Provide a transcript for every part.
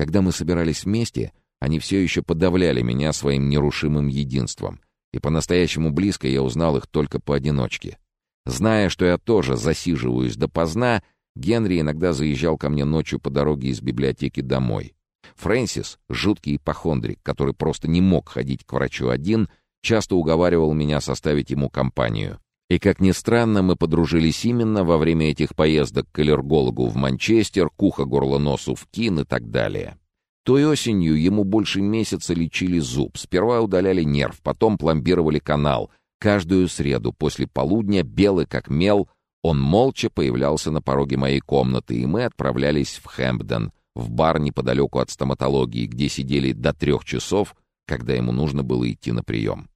Когда мы собирались вместе, они все еще подавляли меня своим нерушимым единством, и по-настоящему близко я узнал их только поодиночке. Зная, что я тоже засиживаюсь допоздна, Генри иногда заезжал ко мне ночью по дороге из библиотеки домой. Фрэнсис, жуткий ипохондрик, который просто не мог ходить к врачу один, часто уговаривал меня составить ему компанию. И, как ни странно, мы подружились именно во время этих поездок к аллергологу в Манчестер, к ухо-горло-носу в Кин и так далее. Той осенью ему больше месяца лечили зуб. Сперва удаляли нерв, потом пломбировали канал. Каждую среду после полудня, белый как мел, он молча появлялся на пороге моей комнаты, и мы отправлялись в Хэмпден, в бар неподалеку от стоматологии, где сидели до трех часов, когда ему нужно было идти на прием.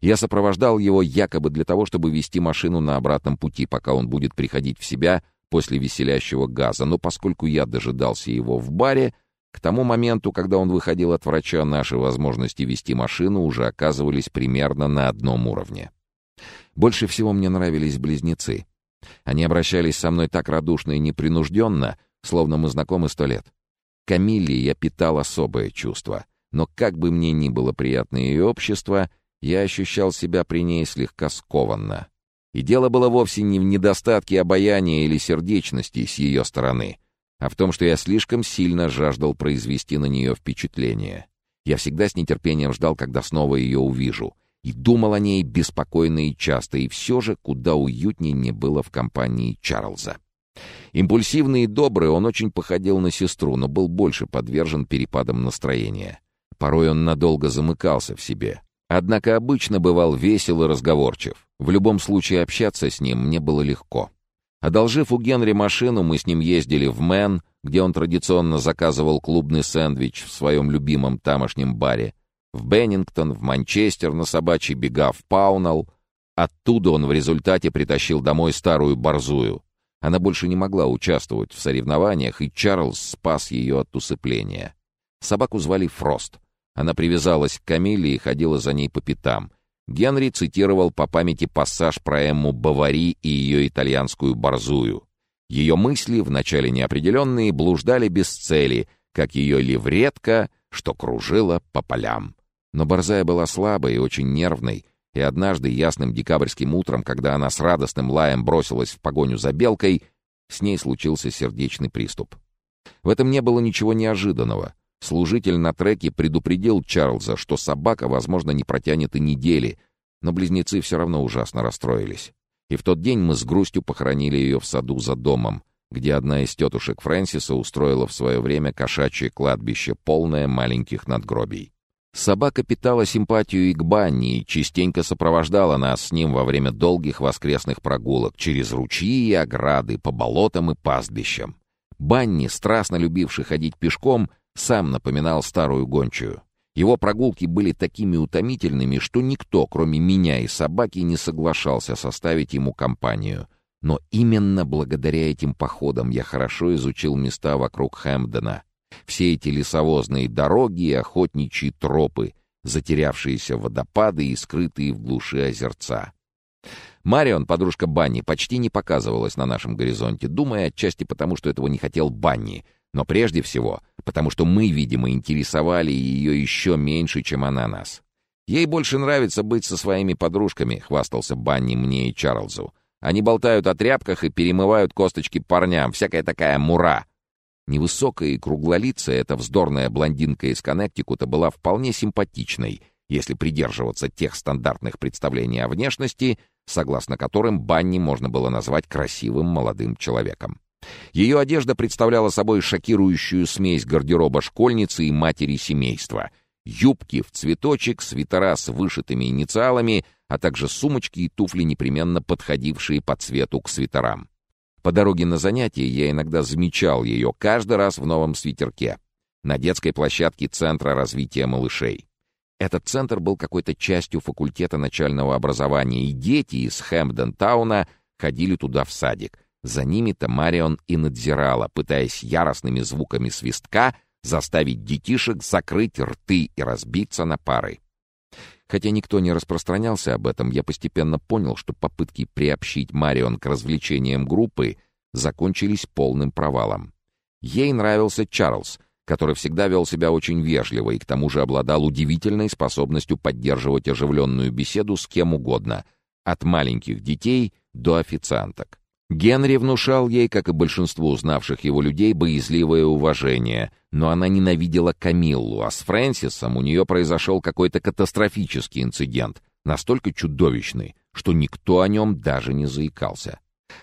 Я сопровождал его якобы для того, чтобы вести машину на обратном пути, пока он будет приходить в себя после веселящего газа, но поскольку я дожидался его в баре, к тому моменту, когда он выходил от врача, наши возможности вести машину уже оказывались примерно на одном уровне. Больше всего мне нравились близнецы. Они обращались со мной так радушно и непринужденно, словно мы знакомы сто лет. Камилле я питал особое чувство, но как бы мне ни было приятно ее общество, я ощущал себя при ней слегка скованно. И дело было вовсе не в недостатке обаяния или сердечности с ее стороны, а в том, что я слишком сильно жаждал произвести на нее впечатление. Я всегда с нетерпением ждал, когда снова ее увижу, и думал о ней беспокойно и часто, и все же куда уютнее мне было в компании Чарльза. Импульсивный и добрый, он очень походил на сестру, но был больше подвержен перепадам настроения. Порой он надолго замыкался в себе. Однако обычно бывал весел и разговорчив. В любом случае общаться с ним мне было легко. Одолжив у Генри машину, мы с ним ездили в Мэн, где он традиционно заказывал клубный сэндвич в своем любимом тамошнем баре, в Беннингтон, в Манчестер на собачьи бега в Паунал. Оттуда он в результате притащил домой старую борзую. Она больше не могла участвовать в соревнованиях, и Чарльз спас ее от усыпления. Собаку звали Фрост. Она привязалась к Камилле и ходила за ней по пятам. Генри цитировал по памяти пассаж про Эмму Бавари и ее итальянскую борзую. Ее мысли, вначале неопределенные, блуждали без цели, как ее левретка, что кружила по полям. Но Борзая была слабой и очень нервной, и однажды ясным декабрьским утром, когда она с радостным лаем бросилась в погоню за белкой, с ней случился сердечный приступ. В этом не было ничего неожиданного. Служитель на треке предупредил Чарльза, что собака, возможно, не протянет и недели, но близнецы все равно ужасно расстроились. И в тот день мы с грустью похоронили ее в саду за домом, где одна из тетушек Фрэнсиса устроила в свое время кошачье кладбище, полное маленьких надгробий. Собака питала симпатию и к Банни и частенько сопровождала нас с ним во время долгих воскресных прогулок через ручьи и ограды, по болотам и пастбищам. Банни, страстно любивший ходить пешком, сам напоминал старую гончую. Его прогулки были такими утомительными, что никто, кроме меня и собаки, не соглашался составить ему компанию. Но именно благодаря этим походам я хорошо изучил места вокруг Хэмпдена — все эти лесовозные дороги и охотничьи тропы, затерявшиеся водопады и скрытые в глуши озерца. Марион, подружка Банни, почти не показывалась на нашем горизонте, думая отчасти потому, что этого не хотел Банни, но прежде всего потому, что мы, видимо, интересовали ее еще меньше, чем она нас. «Ей больше нравится быть со своими подружками», — хвастался Банни мне и Чарльзу. «Они болтают о тряпках и перемывают косточки парням, всякая такая мура». Невысокая и круглолицая эта вздорная блондинка из Коннектикута была вполне симпатичной, если придерживаться тех стандартных представлений о внешности, согласно которым Банни можно было назвать красивым молодым человеком. Ее одежда представляла собой шокирующую смесь гардероба школьницы и матери семейства. Юбки в цветочек, свитера с вышитыми инициалами, а также сумочки и туфли, непременно подходившие по цвету к свитерам. По дороге на занятия я иногда замечал ее каждый раз в новом свитерке на детской площадке Центра развития малышей. Этот центр был какой-то частью факультета начального образования, и дети из Хэмпден-тауна ходили туда в садик. За ними-то Марион и надзирала, пытаясь яростными звуками свистка заставить детишек закрыть рты и разбиться на пары. Хотя никто не распространялся об этом, я постепенно понял, что попытки приобщить Марион к развлечениям группы закончились полным провалом. Ей нравился Чарльз, который всегда вел себя очень вежливо и к тому же обладал удивительной способностью поддерживать оживленную беседу с кем угодно, от маленьких детей до официанток. Генри внушал ей, как и большинству узнавших его людей, боязливое уважение, но она ненавидела Камиллу, а с Фрэнсисом у нее произошел какой-то катастрофический инцидент, настолько чудовищный, что никто о нем даже не заикался.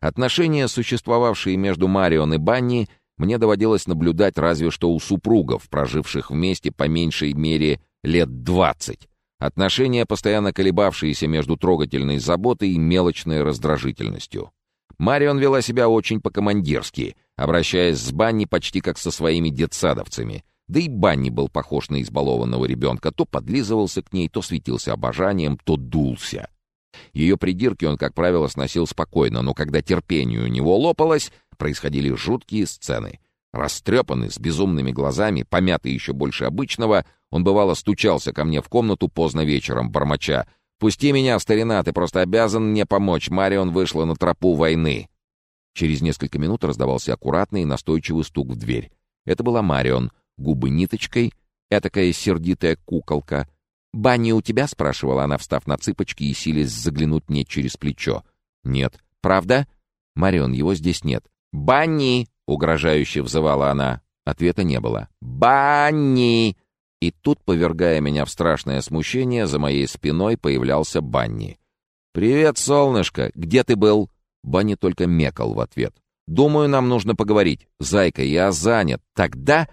Отношения, существовавшие между Марион и Банни, мне доводилось наблюдать разве что у супругов, проживших вместе по меньшей мере лет двадцать. Отношения, постоянно колебавшиеся между трогательной заботой и мелочной раздражительностью. Марион вела себя очень по-командирски, обращаясь с Банни почти как со своими детсадовцами. Да и Банни был похож на избалованного ребенка, то подлизывался к ней, то светился обожанием, то дулся. Ее придирки он, как правило, сносил спокойно, но когда терпение у него лопалось, происходили жуткие сцены. Растрепанный, с безумными глазами, помятый еще больше обычного, он бывало стучался ко мне в комнату поздно вечером, бормоча. «Пусти меня, старина, ты просто обязан мне помочь. Марион вышла на тропу войны». Через несколько минут раздавался аккуратный и настойчивый стук в дверь. Это была Марион, губы ниточкой, этакая сердитая куколка. «Банни у тебя?» — спрашивала она, встав на цыпочки и силясь заглянуть мне через плечо. «Нет». «Правда?» «Марион, его здесь нет». «Банни!» — угрожающе взывала она. Ответа не было. «Банни!» И тут, повергая меня в страшное смущение, за моей спиной появлялся Банни. «Привет, солнышко! Где ты был?» Банни только мекал в ответ. «Думаю, нам нужно поговорить. Зайка, я занят. Тогда...»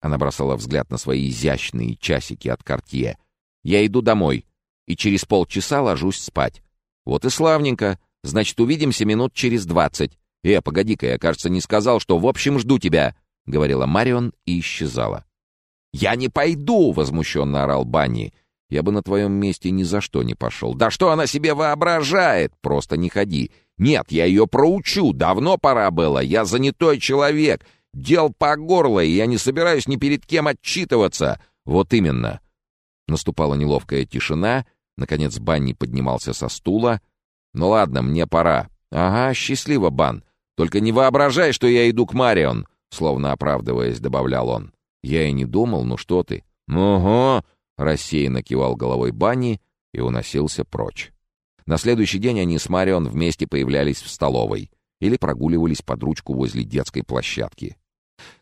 Она бросала взгляд на свои изящные часики от Кортье. «Я иду домой. И через полчаса ложусь спать. Вот и славненько. Значит, увидимся минут через двадцать. «Э, погоди-ка, я, кажется, не сказал, что в общем жду тебя», — говорила Марион и исчезала. «Я не пойду!» — возмущенно орал Банни. «Я бы на твоем месте ни за что не пошел». «Да что она себе воображает? Просто не ходи. Нет, я ее проучу. Давно пора было. Я занятой человек. Дел по горло, и я не собираюсь ни перед кем отчитываться». «Вот именно». Наступала неловкая тишина. Наконец Банни поднимался со стула. «Ну ладно, мне пора». «Ага, счастливо, Бан. Только не воображай, что я иду к Марион», — словно оправдываясь, добавлял он. Я и не думал, ну что ты. «Ого!» — рассеянно кивал головой Банни и уносился прочь. На следующий день они с Марион вместе появлялись в столовой или прогуливались под ручку возле детской площадки.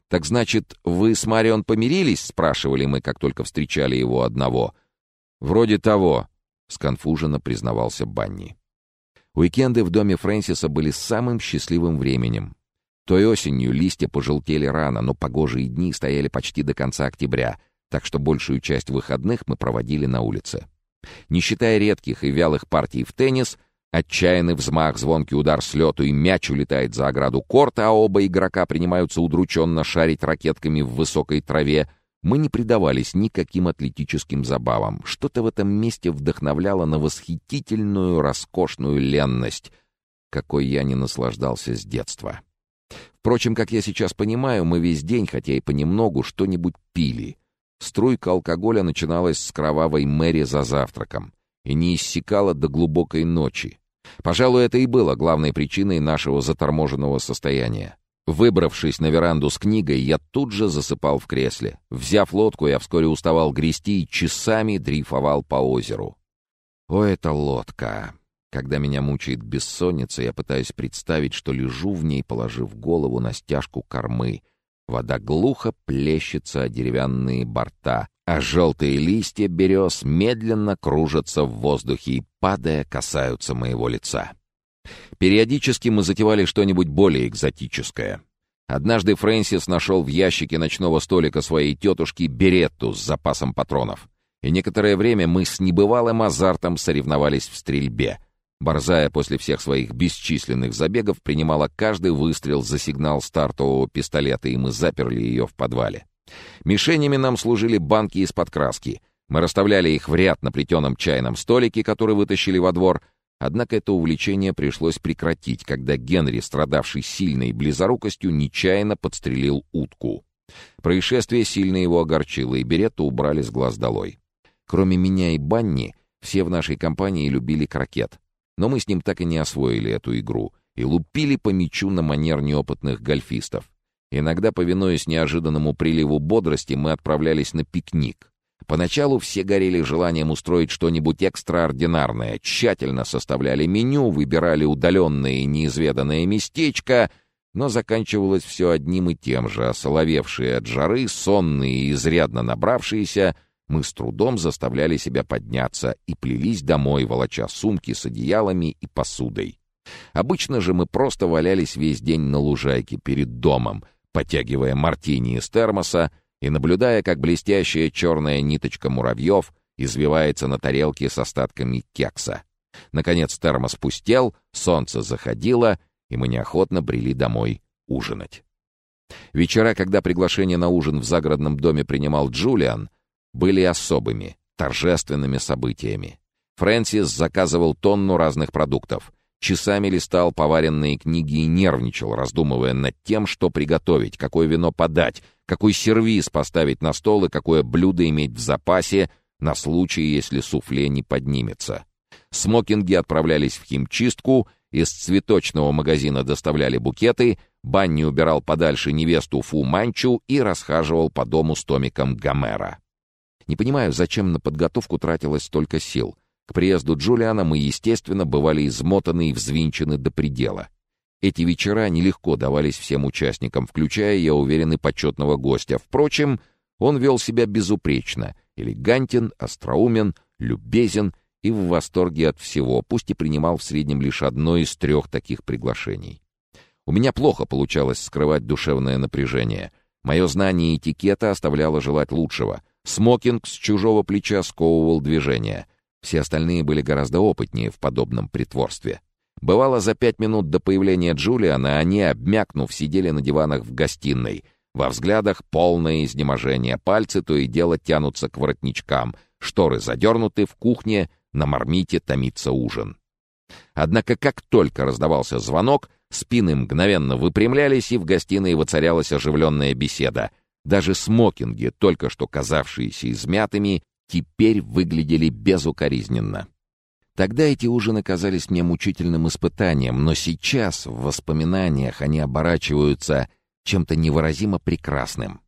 «Так значит, вы с Марион помирились?» — спрашивали мы, как только встречали его одного. «Вроде того», — сконфуженно признавался Банни. Уикенды в доме Фрэнсиса были самым счастливым временем. Той осенью листья пожелтели рано, но погожие дни стояли почти до конца октября, так что большую часть выходных мы проводили на улице. Не считая редких и вялых партий в теннис, отчаянный взмах, звонкий удар с лету и мяч улетает за ограду корта, а оба игрока принимаются удрученно шарить ракетками в высокой траве, мы не предавались никаким атлетическим забавам. Что-то в этом месте вдохновляло на восхитительную, роскошную ленность, какой я не наслаждался с детства. Впрочем, как я сейчас понимаю, мы весь день, хотя и понемногу, что-нибудь пили. Струйка алкоголя начиналась с кровавой Мэри за завтраком и не иссякала до глубокой ночи. Пожалуй, это и было главной причиной нашего заторможенного состояния. Выбравшись на веранду с книгой, я тут же засыпал в кресле. Взяв лодку, я вскоре уставал грести и часами дрейфовал по озеру. О, это лодка! Когда меня мучает бессонница, я пытаюсь представить, что лежу в ней, положив голову на стяжку кормы. Вода глухо плещется о деревянные борта, а желтые листья берез медленно кружатся в воздухе и, падая, касаются моего лица. Периодически мы затевали что-нибудь более экзотическое. Однажды Фрэнсис нашел в ящике ночного столика своей тетушки беретту с запасом патронов. И некоторое время мы с небывалым азартом соревновались в стрельбе. Борзая после всех своих бесчисленных забегов принимала каждый выстрел за сигнал стартового пистолета, и мы заперли ее в подвале. Мишенями нам служили банки из-под краски. Мы расставляли их в ряд на плетеном чайном столике, который вытащили во двор — Однако это увлечение пришлось прекратить, когда Генри, страдавший сильной близорукостью, нечаянно подстрелил утку. Происшествие сильно его огорчило, и Беретту убрали с глаз долой. Кроме меня и Банни, все в нашей компании любили крокет. Но мы с ним так и не освоили эту игру и лупили по мячу на манер неопытных гольфистов. Иногда, повинуясь неожиданному приливу бодрости, мы отправлялись на пикник. Поначалу все горели желанием устроить что-нибудь экстраординарное, тщательно составляли меню, выбирали удаленное и неизведанное местечко, но заканчивалось все одним и тем же. Осоловевшие от жары, сонные и изрядно набравшиеся, мы с трудом заставляли себя подняться и плелись домой, волоча сумки с одеялами и посудой. Обычно же мы просто валялись весь день на лужайке перед домом, потягивая мартини из термоса и наблюдая, как блестящая черная ниточка муравьев извивается на тарелке с остатками кекса. Наконец термос пустел, солнце заходило, и мы неохотно брели домой ужинать. Вечера, когда приглашение на ужин в загородном доме принимал Джулиан, были особыми, торжественными событиями. Фрэнсис заказывал тонну разных продуктов. Часами листал поваренные книги и нервничал, раздумывая над тем, что приготовить, какое вино подать, какой сервиз поставить на стол и какое блюдо иметь в запасе на случай, если суфле не поднимется. Смокинги отправлялись в химчистку, из цветочного магазина доставляли букеты, Банни убирал подальше невесту Фу Манчу и расхаживал по дому с томиком Гомера. Не понимаю, зачем на подготовку тратилось столько сил. К приезду Джулиана мы, естественно, бывали измотаны и взвинчены до предела. Эти вечера нелегко давались всем участникам, включая, я уверен, и почетного гостя. Впрочем, он вел себя безупречно, элегантен, остроумен, любезен и в восторге от всего, пусть и принимал в среднем лишь одно из трех таких приглашений. У меня плохо получалось скрывать душевное напряжение. Мое знание этикета оставляло желать лучшего — Смокинг с чужого плеча сковывал движение. Все остальные были гораздо опытнее в подобном притворстве. Бывало, за пять минут до появления Джулиана они, обмякнув, сидели на диванах в гостиной. Во взглядах полное изнеможение, пальцы то и дело тянутся к воротничкам, шторы задернуты, в кухне на мармите томится ужин. Однако как только раздавался звонок, спины мгновенно выпрямлялись, и в гостиной воцарялась оживленная беседа — даже смокинги, только что казавшиеся измятыми, теперь выглядели безукоризненно. Тогда эти ужины казались мне мучительным испытанием, но сейчас в воспоминаниях они оборачиваются чем-то невыразимо прекрасным.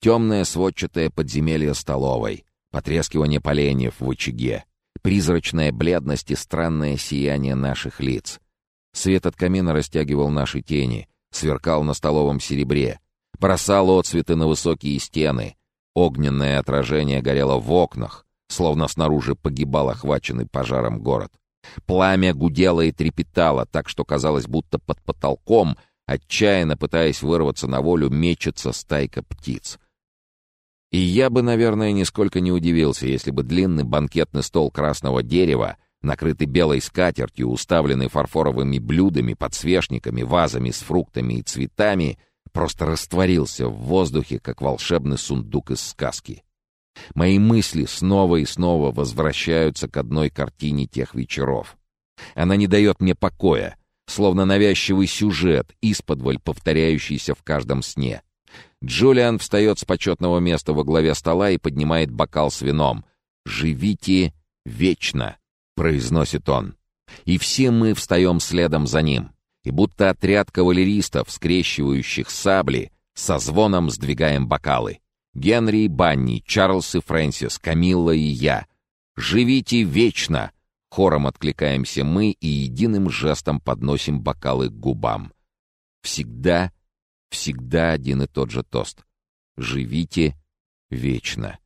Темное сводчатое подземелье столовой, потрескивание поленьев в очаге, призрачная бледность и странное сияние наших лиц. Свет от камина растягивал наши тени, сверкал на столовом серебре, бросал отцветы на высокие стены. Огненное отражение горело в окнах, словно снаружи погибал охваченный пожаром город. Пламя гудело и трепетало, так что казалось, будто под потолком, отчаянно пытаясь вырваться на волю, мечется стайка птиц. И я бы, наверное, нисколько не удивился, если бы длинный банкетный стол красного дерева, накрытый белой скатертью, уставленный фарфоровыми блюдами, подсвечниками, вазами с фруктами и цветами — просто растворился в воздухе, как волшебный сундук из сказки. Мои мысли снова и снова возвращаются к одной картине тех вечеров. Она не дает мне покоя, словно навязчивый сюжет, исподволь повторяющийся в каждом сне. Джулиан встает с почетного места во главе стола и поднимает бокал с вином. «Живите вечно», — произносит он. И все мы встаем следом за ним и будто отряд кавалеристов, скрещивающих сабли, со звоном сдвигаем бокалы. Генри и Банни, Чарльз и Фрэнсис, Камилла и я. «Живите вечно!» Хором откликаемся мы и единым жестом подносим бокалы к губам. Всегда, всегда один и тот же тост. «Живите вечно!»